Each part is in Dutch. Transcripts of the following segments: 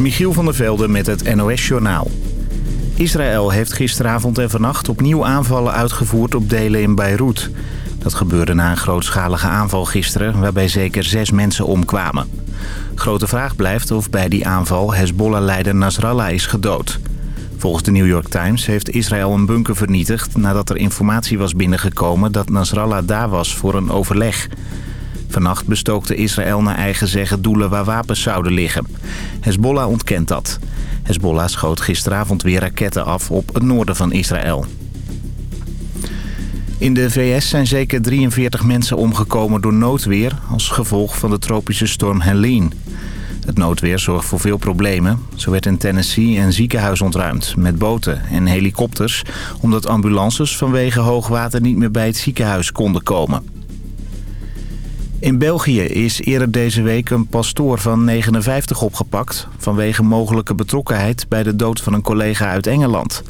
Michiel van der Velde met het NOS-journaal. Israël heeft gisteravond en vannacht opnieuw aanvallen uitgevoerd op delen in Beirut. Dat gebeurde na een grootschalige aanval gisteren waarbij zeker zes mensen omkwamen. Grote vraag blijft of bij die aanval Hezbollah-leider Nasrallah is gedood. Volgens de New York Times heeft Israël een bunker vernietigd... nadat er informatie was binnengekomen dat Nasrallah daar was voor een overleg. Vannacht bestookte Israël naar eigen zeggen doelen waar wapens zouden liggen. Hezbollah ontkent dat. Hezbollah schoot gisteravond weer raketten af op het noorden van Israël. In de VS zijn zeker 43 mensen omgekomen door noodweer... als gevolg van de tropische storm Helene. Het noodweer zorgt voor veel problemen. Zo werd in Tennessee een ziekenhuis ontruimd met boten en helikopters... omdat ambulances vanwege hoogwater niet meer bij het ziekenhuis konden komen. In België is eerder deze week een pastoor van 59 opgepakt... vanwege mogelijke betrokkenheid bij de dood van een collega uit Engeland.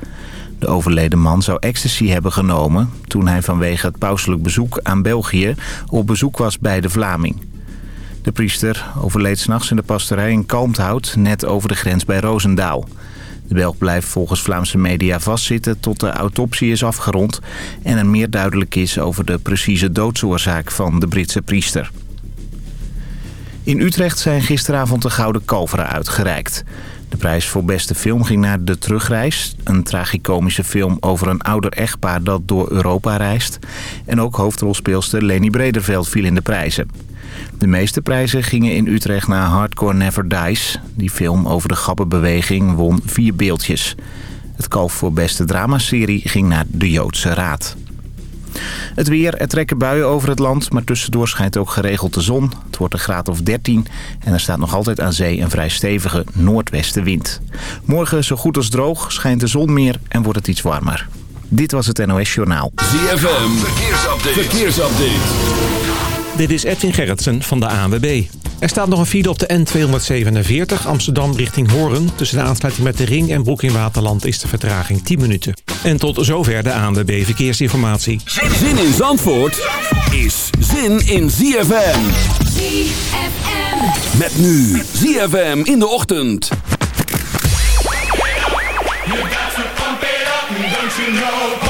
De overleden man zou ecstasy hebben genomen... toen hij vanwege het pauselijk bezoek aan België op bezoek was bij de Vlaming. De priester overleed s'nachts in de pastoorij in Kalmthout... net over de grens bij Roosendaal. De Belg blijft volgens Vlaamse media vastzitten tot de autopsie is afgerond... en er meer duidelijk is over de precieze doodsoorzaak van de Britse priester. In Utrecht zijn gisteravond de Gouden Kalveren uitgereikt. De prijs voor beste film ging naar De Terugreis. Een tragicomische film over een ouder echtpaar dat door Europa reist. En ook hoofdrolspeelster Leni Brederveld viel in de prijzen. De meeste prijzen gingen in Utrecht naar Hardcore Never Dies. Die film over de grappenbeweging won vier beeldjes. Het kalf voor beste dramaserie ging naar De Joodse Raad. Het weer, er trekken buien over het land, maar tussendoor schijnt ook geregeld de zon. Het wordt een graad of 13 en er staat nog altijd aan zee een vrij stevige noordwestenwind. Morgen zo goed als droog, schijnt de zon meer en wordt het iets warmer. Dit was het NOS Journaal. ZFM, verkeersupdate. verkeersupdate. Dit is Edwin Gerritsen van de ANWB. Er staat nog een file op de N247 Amsterdam richting Horen. Tussen de aansluiting met de Ring en Broek in Waterland is de vertraging 10 minuten. En tot zover de ANWB Verkeersinformatie. Zin in Zandvoort is zin in ZFM. ZFM. Met nu ZFM in de ochtend. You got to pump it up, don't you know?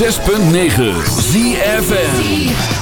106.9 ZFN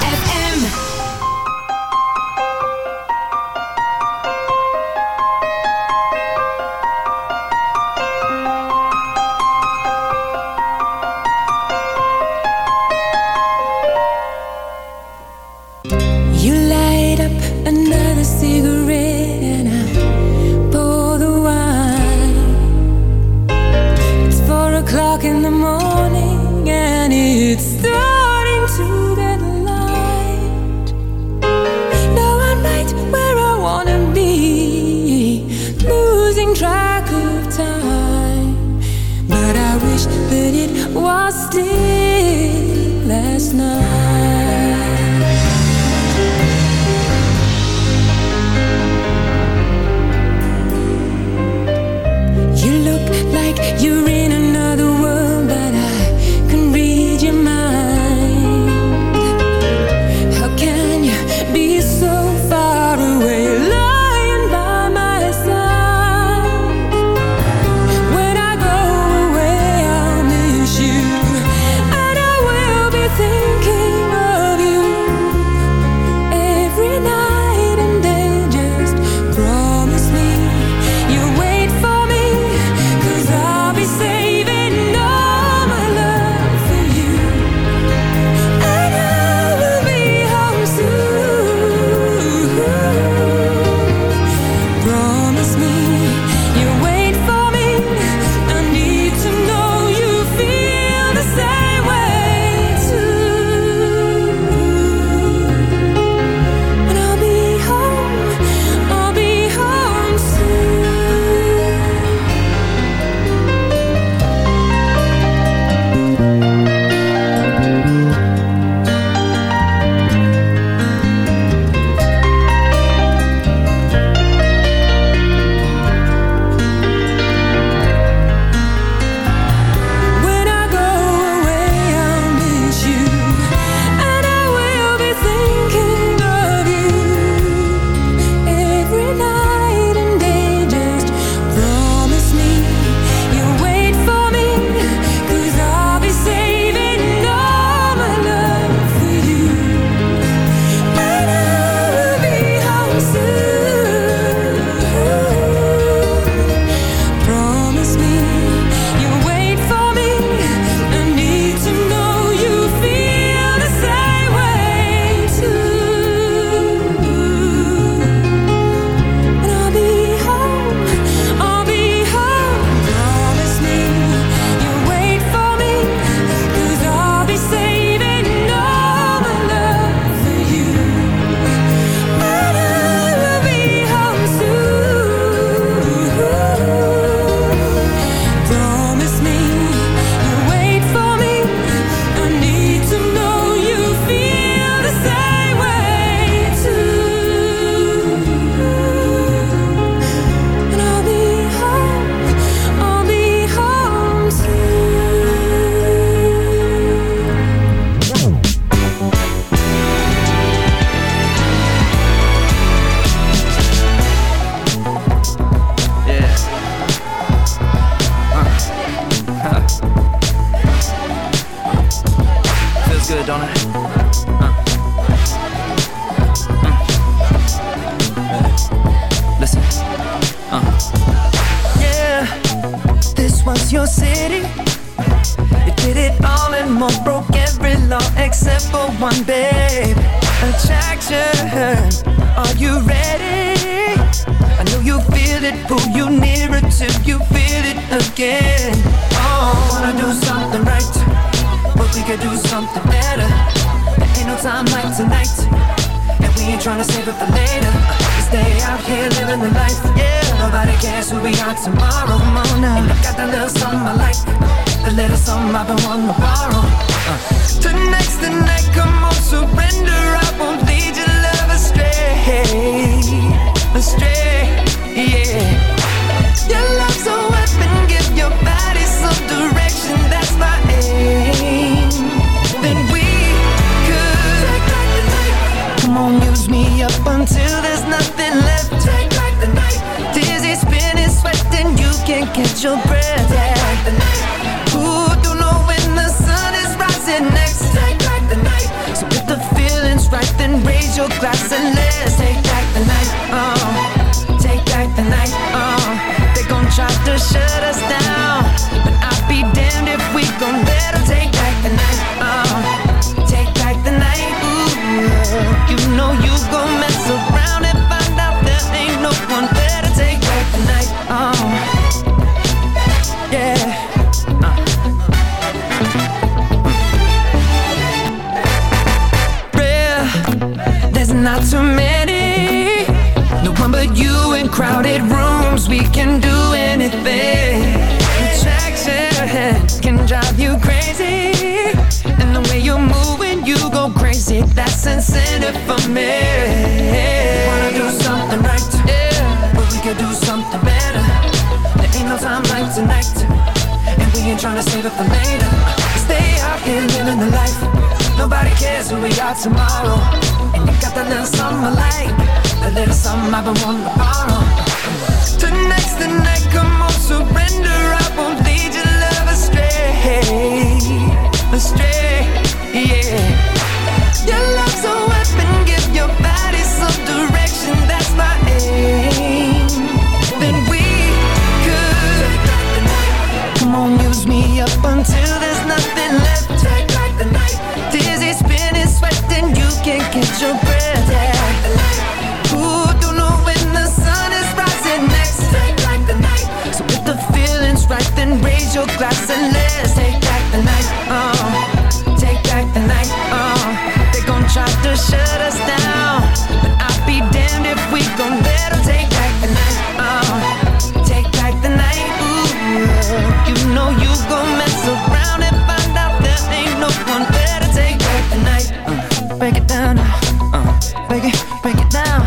break it, down.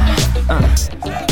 Uh,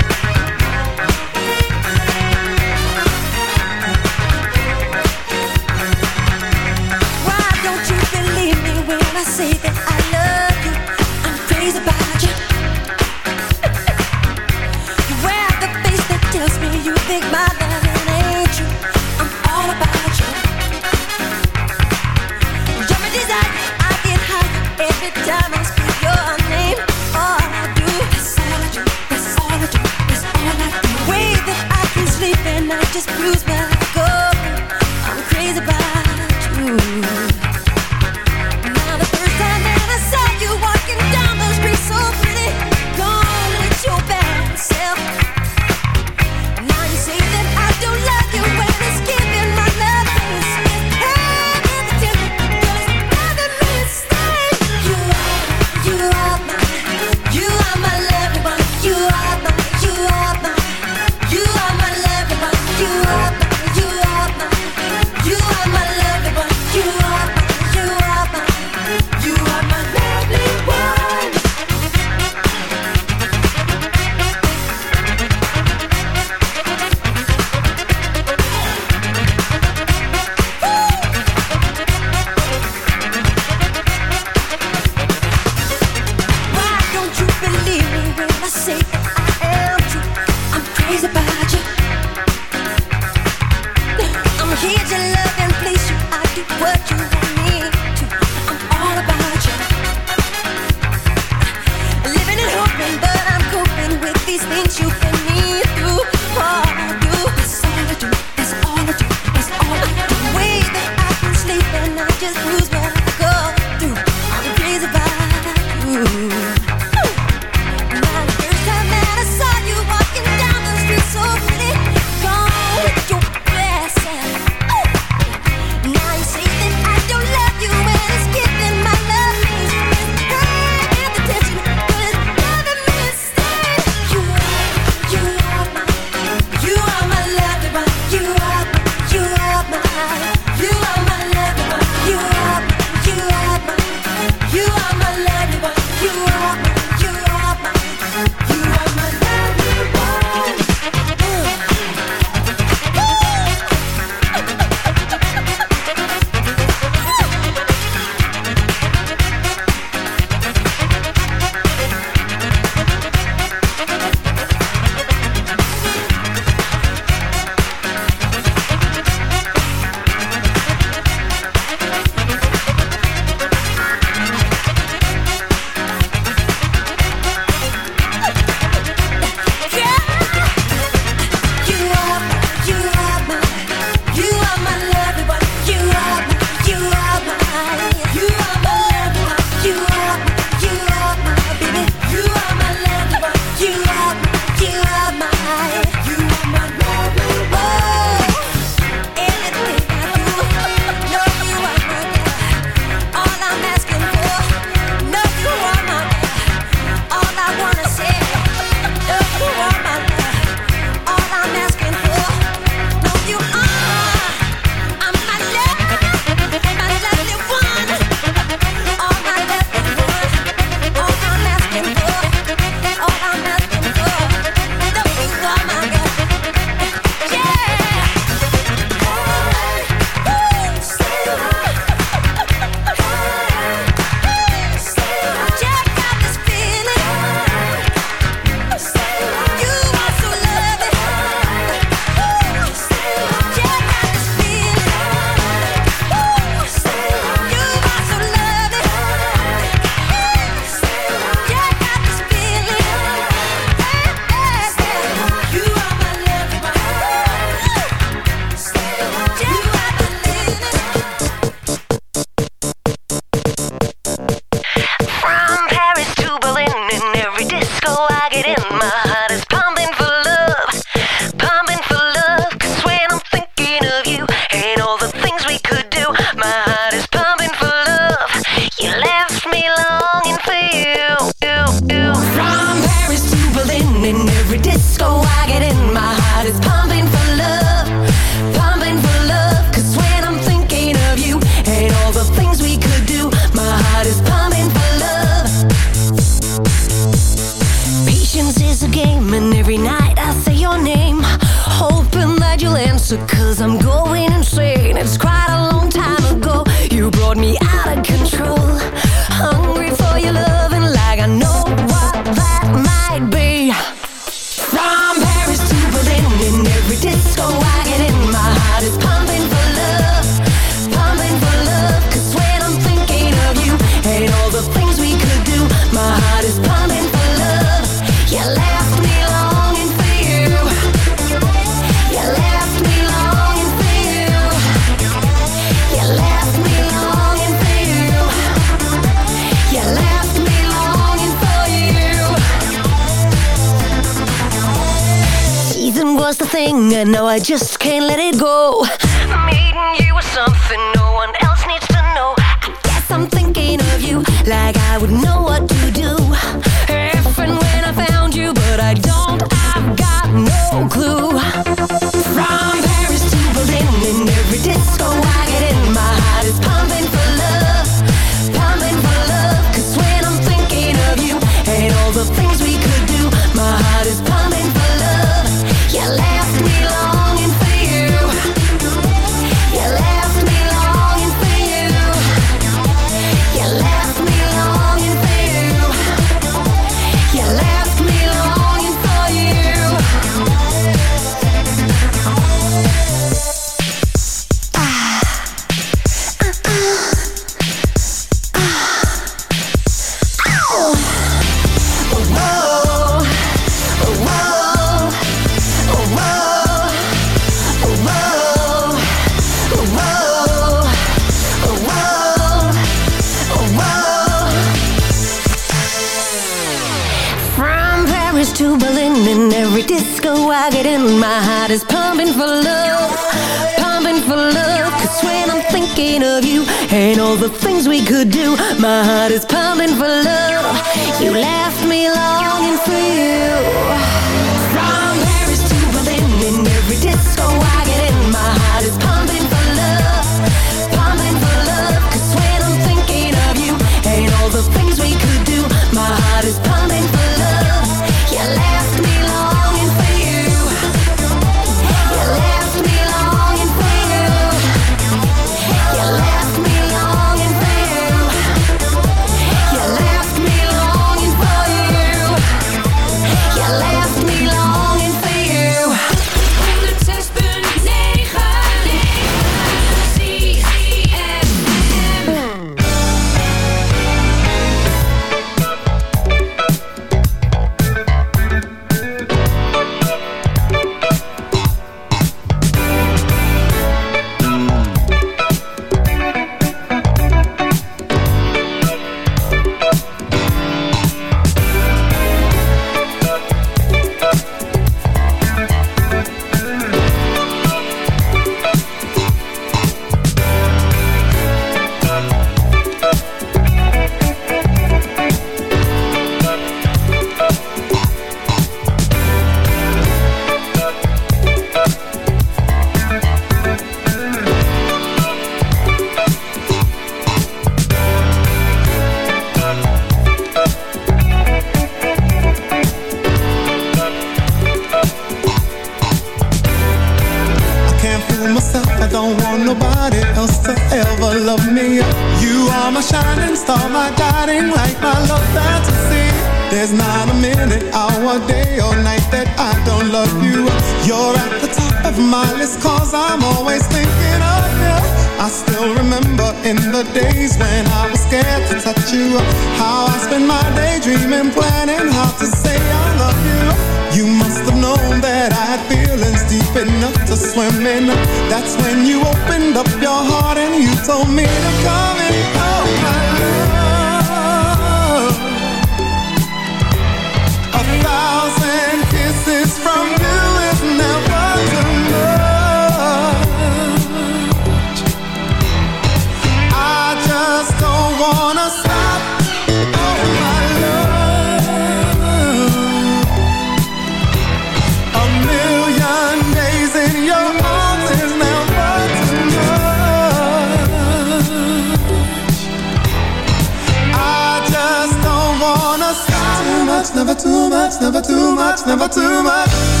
never too much.